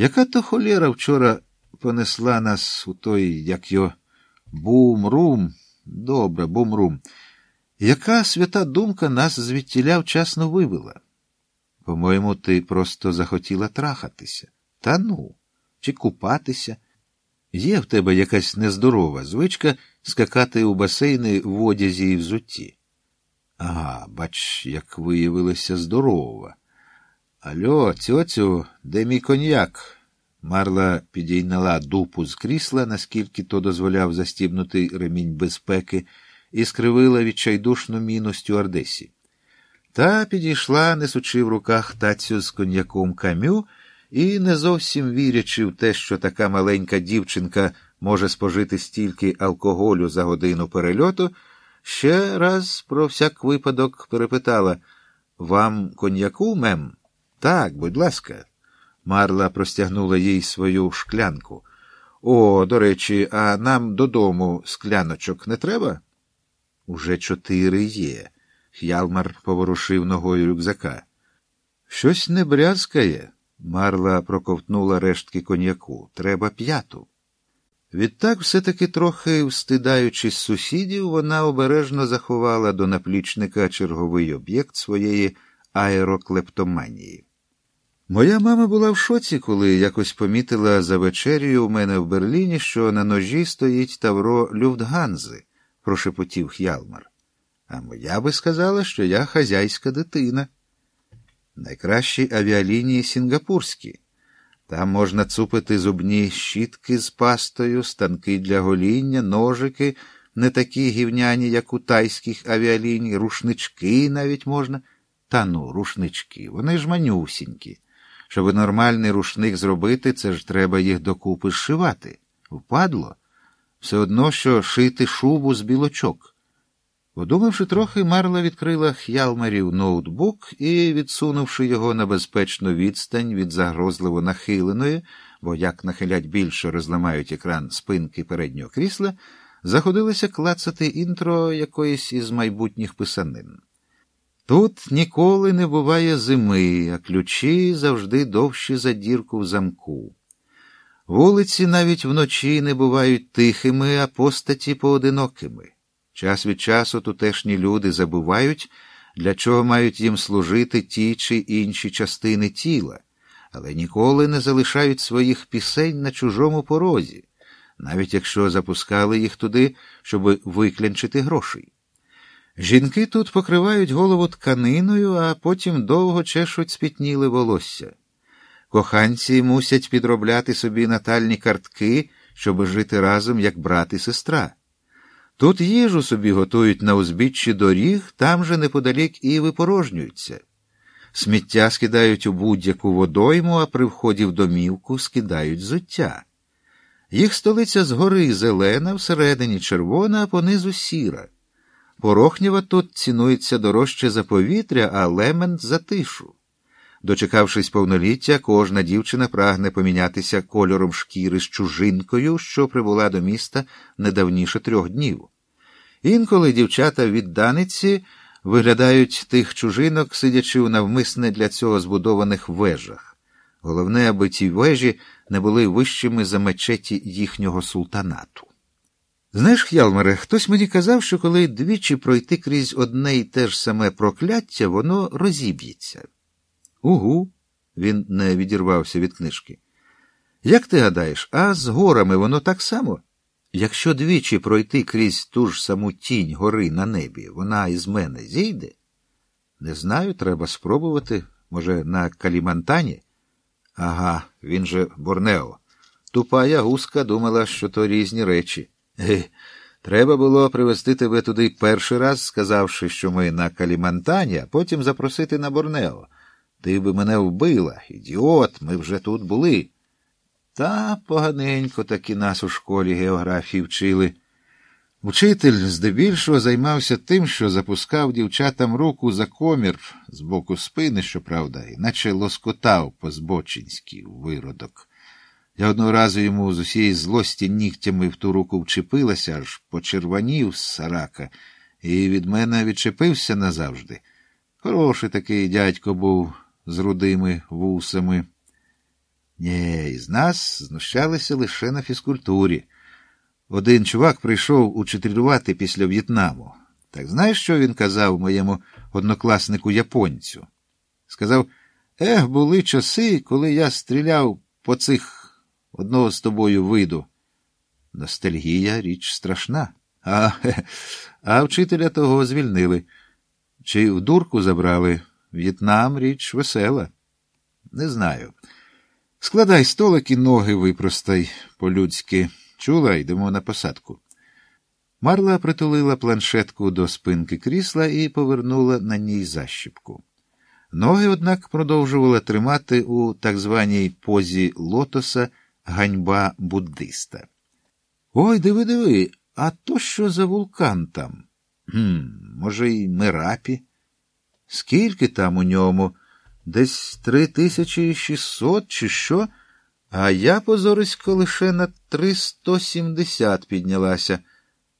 Яка то холєра вчора понесла нас у той, як його бум-рум, добре, бум-рум. Яка свята думка нас звідтіля вчасно вивела? По-моєму, ти просто захотіла трахатися. Та ну, чи купатися? Є в тебе якась нездорова звичка скакати у басейни в одязі і взутті. Ага, бач, як виявилася здорова. Альо, цьоцю, де мій коньяк? Марла підійняла дупу з крісла, наскільки то дозволяв застібнутий ремінь безпеки, і скривила відчайдушну міну стюардесі. Та підійшла, несучи в руках тацю з коньяком камю, і, не зовсім вірячи в те, що така маленька дівчинка може спожити стільки алкоголю за годину перельоту, ще раз про всяк випадок перепитала Вам коньяку, мем? Так, будь ласка. Марла простягнула їй свою шклянку. О, до речі, а нам додому скляночок не треба? Уже чотири є. Х'ялмар поворушив ногою рюкзака. Щось не брязкає. Марла проковтнула рештки коньяку. Треба п'яту. Відтак, все-таки трохи встидаючись сусідів, вона обережно заховала до наплічника черговий об'єкт своєї аероклептоманії. Моя мама була в шоці, коли якось помітила за вечерю у мене в Берліні, що на ножі стоїть тавро Люфтганзи, прошепотів Х'ялмар. А моя би сказала, що я хазяйська дитина. Найкращі авіалінії сінгапурські. Там можна цупити зубні щітки з пастою, станки для гоління, ножики, не такі гівняні, як у тайських авіаліній, рушнички навіть можна. Та ну, рушнички, вони ж манюсінькі. Щоб нормальний рушник зробити, це ж треба їх докупи зшивати. Впадло? Все одно, що шити шубу з білочок. Подумавши трохи, Марла відкрила х'ялмарів ноутбук і, відсунувши його на безпечну відстань від загрозливо нахиленої, бо як нахилять більше розламають екран спинки переднього крісла, заходилася клацати інтро якоїсь із майбутніх писанин. Тут ніколи не буває зими, а ключі завжди довші за дірку в замку. Вулиці навіть вночі не бувають тихими, а постаті поодинокими. Час від часу тутешні люди забувають, для чого мають їм служити ті чи інші частини тіла, але ніколи не залишають своїх пісень на чужому порозі, навіть якщо запускали їх туди, щоб виклянчити грошей. Жінки тут покривають голову тканиною, а потім довго чешуть спітніле волосся. Коханці мусять підробляти собі натальні картки, щоб жити разом, як брат і сестра. Тут їжу собі готують на узбіччі доріг, там же неподалік і випорожнюються. Сміття скидають у будь-яку водойму, а при вході в домівку скидають зуття. Їх столиця згори зелена, всередині червона, а понизу сіра. Порохнєва тут цінується дорожче за повітря, а лемент за тишу. Дочекавшись повноліття, кожна дівчина прагне помінятися кольором шкіри з чужинкою, що прибула до міста недавніше трьох днів. Інколи дівчата від даниці виглядають тих чужинок, сидячи у навмисне для цього збудованих вежах. Головне, аби ті вежі не були вищими за мечеті їхнього султанату. Знаєш, Х'ялмаре, хтось мені казав, що коли двічі пройти крізь одне й те ж саме прокляття, воно розіб'ється. Угу, він не відірвався від книжки. Як ти гадаєш, а з горами воно так само? Якщо двічі пройти крізь ту ж саму тінь гори на небі, вона із мене зійде? Не знаю, треба спробувати. Може, на Калімантані? Ага, він же Борнео. Тупая гуска думала, що то різні речі. Ге, треба було привезти тебе туди перший раз, сказавши, що ми на Калімантані, а потім запросити на Борнео. Ти би мене вбила, ідіот, ми вже тут були. Та поганенько таки нас у школі географії вчили. Учитель здебільшого займався тим, що запускав дівчатам руку за комір з боку спини, щоправда, іначе лоскотав по збочинськи виродок. Я одного разу йому з усієї злості нігтями в ту руку вчепилася, аж почервонів з сарака, і від мене відчепився назавжди. Хороший такий дядько був з рудими вусами. Ні, з нас знущалися лише на фізкультурі. Один чувак прийшов учителювати після В'єтнаму. Так знаєш, що він казав моєму однокласнику японцю? Сказав: Ех, були часи, коли я стріляв по цих одного з тобою виду. Ностальгія річ страшна. А, а вчителя того звільнили. Чи в дурку забрали? В'єтнам річ весела. Не знаю. Складай столик і ноги випростай по-людськи. Чула, йдемо на посадку. Марла притулила планшетку до спинки крісла і повернула на ній защіпку. Ноги, однак, продовжувала тримати у так званій позі лотоса ганьба буддиста. Ой, диви, диви, а то що за вулкан там? Хм, Може, й Мерапі? Скільки там у ньому? Десь три тисячі шістсот, чи що? А я позорисько лише на триста сімдесят піднялася.